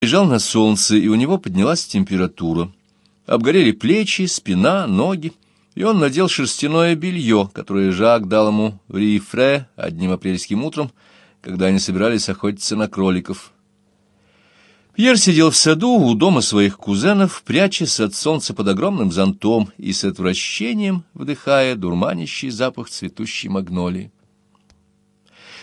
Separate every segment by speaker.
Speaker 1: лежал на солнце, и у него поднялась температура. Обгорели плечи, спина, ноги, и он надел шерстяное белье, которое Жак дал ему в Рифре одним апрельским утром, когда они собирались охотиться на кроликов. Пьер сидел в саду у дома своих кузенов, прячась от солнца под огромным зонтом и с отвращением вдыхая дурманящий запах цветущей магнолии.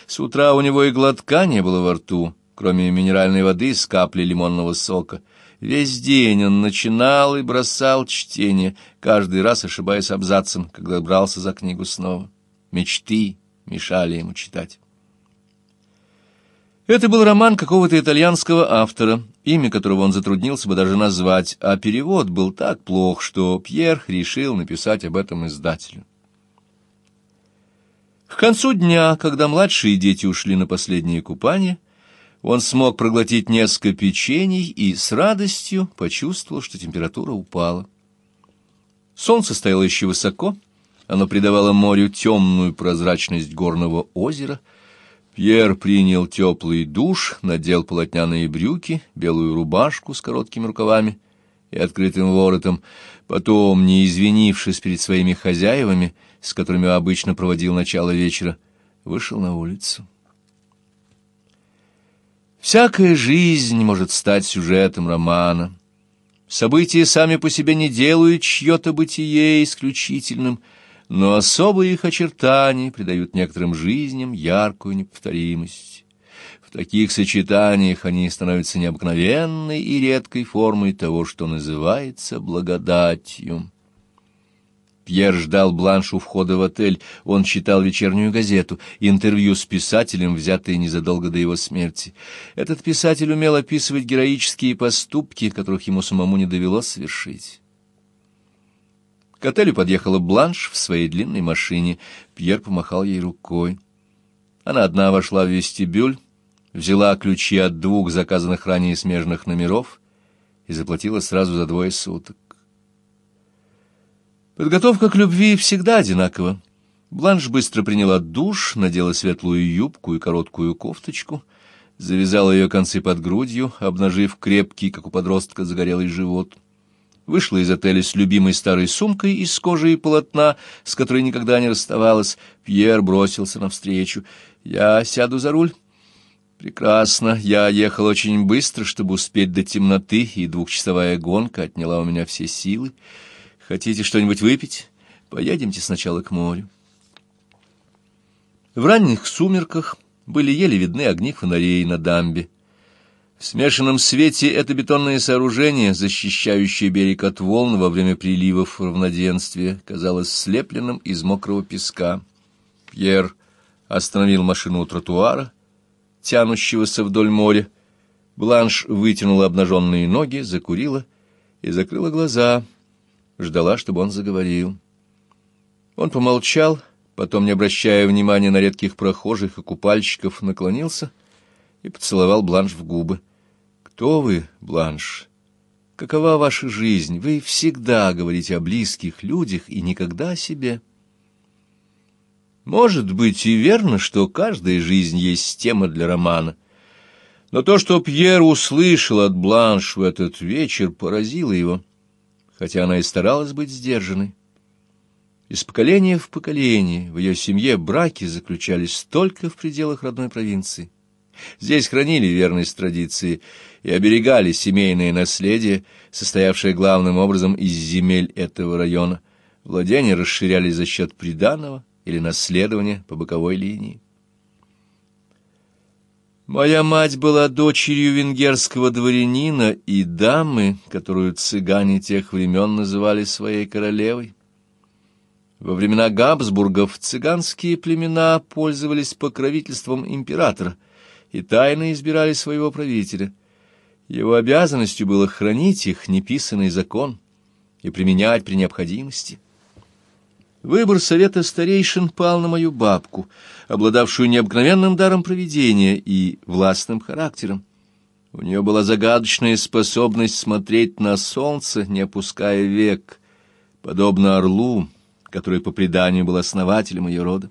Speaker 1: С утра у него и глотка не было во рту, кроме минеральной воды с каплей лимонного сока. Весь день он начинал и бросал чтение, каждый раз ошибаясь абзацем, когда брался за книгу снова. Мечты мешали ему читать. Это был роман какого-то итальянского автора, имя которого он затруднился бы даже назвать, а перевод был так плох, что Пьер решил написать об этом издателю. К концу дня, когда младшие дети ушли на последнее купание, он смог проглотить несколько печений и с радостью почувствовал, что температура упала. Солнце стояло еще высоко, оно придавало морю темную прозрачность горного озера — Пьер принял теплый душ, надел полотняные брюки, белую рубашку с короткими рукавами и открытым воротом, потом, не извинившись перед своими хозяевами, с которыми обычно проводил начало вечера, вышел на улицу. Всякая жизнь может стать сюжетом романа. События сами по себе не делают чье-то бытие исключительным — но особые их очертания придают некоторым жизням яркую неповторимость. В таких сочетаниях они становятся необыкновенной и редкой формой того, что называется благодатью. Пьер ждал Бланш у входа в отель. Он читал вечернюю газету, интервью с писателем, взятое незадолго до его смерти. Этот писатель умел описывать героические поступки, которых ему самому не довелось совершить. К отелю подъехала Бланш в своей длинной машине. Пьер помахал ей рукой. Она одна вошла в вестибюль, взяла ключи от двух заказанных ранее смежных номеров и заплатила сразу за двое суток. Подготовка к любви всегда одинакова. Бланш быстро приняла душ, надела светлую юбку и короткую кофточку, завязала ее концы под грудью, обнажив крепкий, как у подростка, загорелый живот — вышла из отеля с любимой старой сумкой из кожи и полотна, с которой никогда не расставалась. Пьер бросился навстречу. «Я сяду за руль». «Прекрасно. Я ехал очень быстро, чтобы успеть до темноты, и двухчасовая гонка отняла у меня все силы. Хотите что-нибудь выпить? Поедемте сначала к морю». В ранних сумерках были еле видны огни фонарей на дамбе. В смешанном свете это бетонное сооружение, защищающее берег от волн во время приливов равноденствия, казалось слепленным из мокрого песка. Пьер остановил машину у тротуара, тянущегося вдоль моря. Бланш вытянула обнаженные ноги, закурила и закрыла глаза, ждала, чтобы он заговорил. Он помолчал, потом, не обращая внимания на редких прохожих и купальщиков, наклонился и поцеловал Бланш в губы. Кто вы, Бланш? Какова ваша жизнь? Вы всегда говорите о близких людях и никогда о себе. Может быть и верно, что каждая жизнь есть тема для романа. Но то, что Пьер услышал от Бланш в этот вечер, поразило его, хотя она и старалась быть сдержанной. Из поколения в поколение в ее семье браки заключались только в пределах родной провинции. Здесь хранили верность традиции и оберегали семейное наследие, состоявшее главным образом из земель этого района. Владения расширялись за счет приданого или наследования по боковой линии. Моя мать была дочерью венгерского дворянина и дамы, которую цыгане тех времен называли своей королевой. Во времена Габсбургов цыганские племена пользовались покровительством императора и тайно избирали своего правителя — его обязанностью было хранить их неписанный закон и применять при необходимости. Выбор совета старейшин пал на мою бабку, обладавшую необыкновенным даром проведения и властным характером. У нее была загадочная способность смотреть на солнце, не опуская век, подобно орлу, который по преданию был основателем ее рода.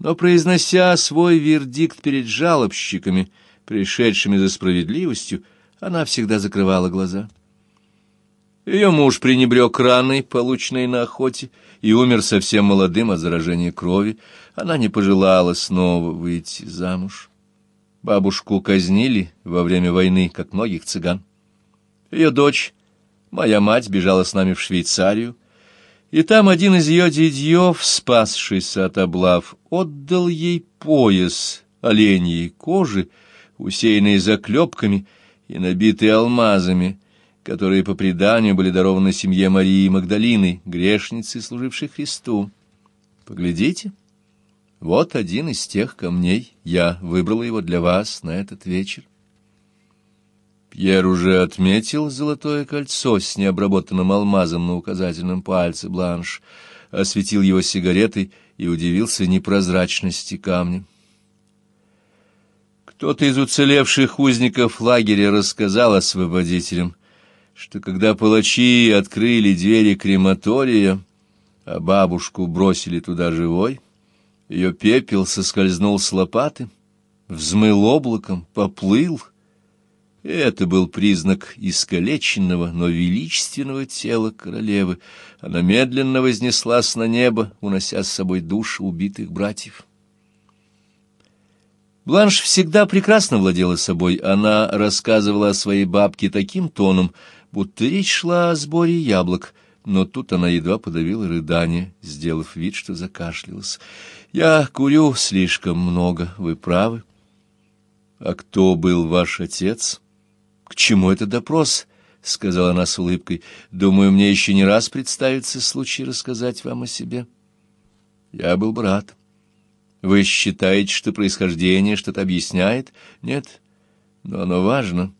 Speaker 1: Но, произнося свой вердикт перед жалобщиками, пришедшими за справедливостью, Она всегда закрывала глаза. Ее муж пренебрег раной, полученной на охоте, и умер совсем молодым от заражения крови. Она не пожелала снова выйти замуж. Бабушку казнили во время войны, как многих цыган. Ее дочь, моя мать, бежала с нами в Швейцарию, и там один из ее дядьев, спасшийся от облав, отдал ей пояс оленьей кожи, усеянный заклепками и набитый алмазами, которые по преданию были дарованы семье Марии Магдалины, грешницы, служившей Христу. Поглядите, вот один из тех камней. Я выбрала его для вас на этот вечер. Пьер уже отметил золотое кольцо с необработанным алмазом на указательном пальце Бланш, осветил его сигаретой и удивился непрозрачности камня. Кто-то из уцелевших узников лагеря рассказал освободителям, что когда палачи открыли двери крематория, а бабушку бросили туда живой, ее пепел соскользнул с лопаты, взмыл облаком, поплыл. Это был признак искалеченного, но величественного тела королевы. Она медленно вознеслась на небо, унося с собой души убитых братьев. Бланш всегда прекрасно владела собой. Она рассказывала о своей бабке таким тоном, будто речь шла о сборе яблок, но тут она едва подавила рыдание, сделав вид, что закашлялась. «Я курю слишком много, вы правы». «А кто был ваш отец?» «К чему этот допрос?» — сказала она с улыбкой. «Думаю, мне еще не раз представится случай рассказать вам о себе». «Я был брат». «Вы считаете, что происхождение что-то объясняет?» «Нет, но оно важно».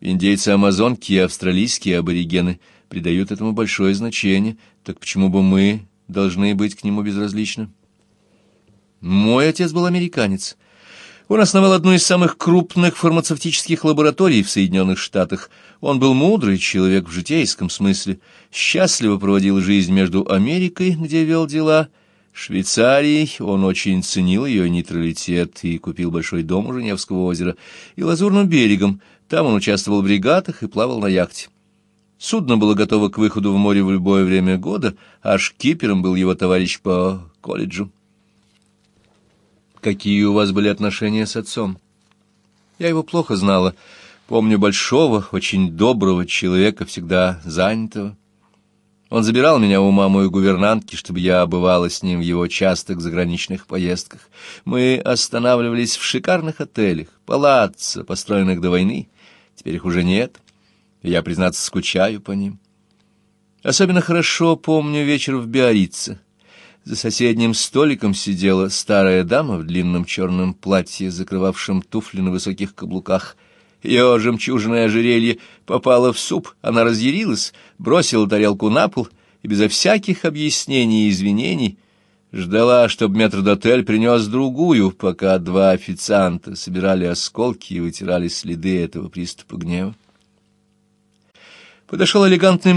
Speaker 1: Индейцы Амазонки и австралийские аборигены придают этому большое значение, так почему бы мы должны быть к нему безразличны? Мой отец был американец. Он основал одну из самых крупных фармацевтических лабораторий в Соединенных Штатах. Он был мудрый человек в житейском смысле, счастливо проводил жизнь между Америкой, где вел дела, Швейцарией, он очень ценил ее нейтралитет и купил большой дом у Женевского озера, и Лазурным берегом, там он участвовал в регатах и плавал на яхте. Судно было готово к выходу в море в любое время года, а шкипером был его товарищ по колледжу. Какие у вас были отношения с отцом? Я его плохо знала. Помню большого, очень доброго человека, всегда занятого. Он забирал меня у мамы и гувернантки, чтобы я бывала с ним в его частых заграничных поездках. Мы останавливались в шикарных отелях, палаццо, построенных до войны. Теперь их уже нет, и я, признаться, скучаю по ним. Особенно хорошо помню вечер в Биорице. За соседним столиком сидела старая дама в длинном черном платье, закрывавшем туфли на высоких каблуках — ее жемчужное ожерелье попало в суп, она разъярилась, бросила тарелку на пол и безо всяких объяснений и извинений ждала, чтобы метрдотель принес другую, пока два официанта собирали осколки и вытирали следы этого приступа гнева. Подошел элегантный мужчина,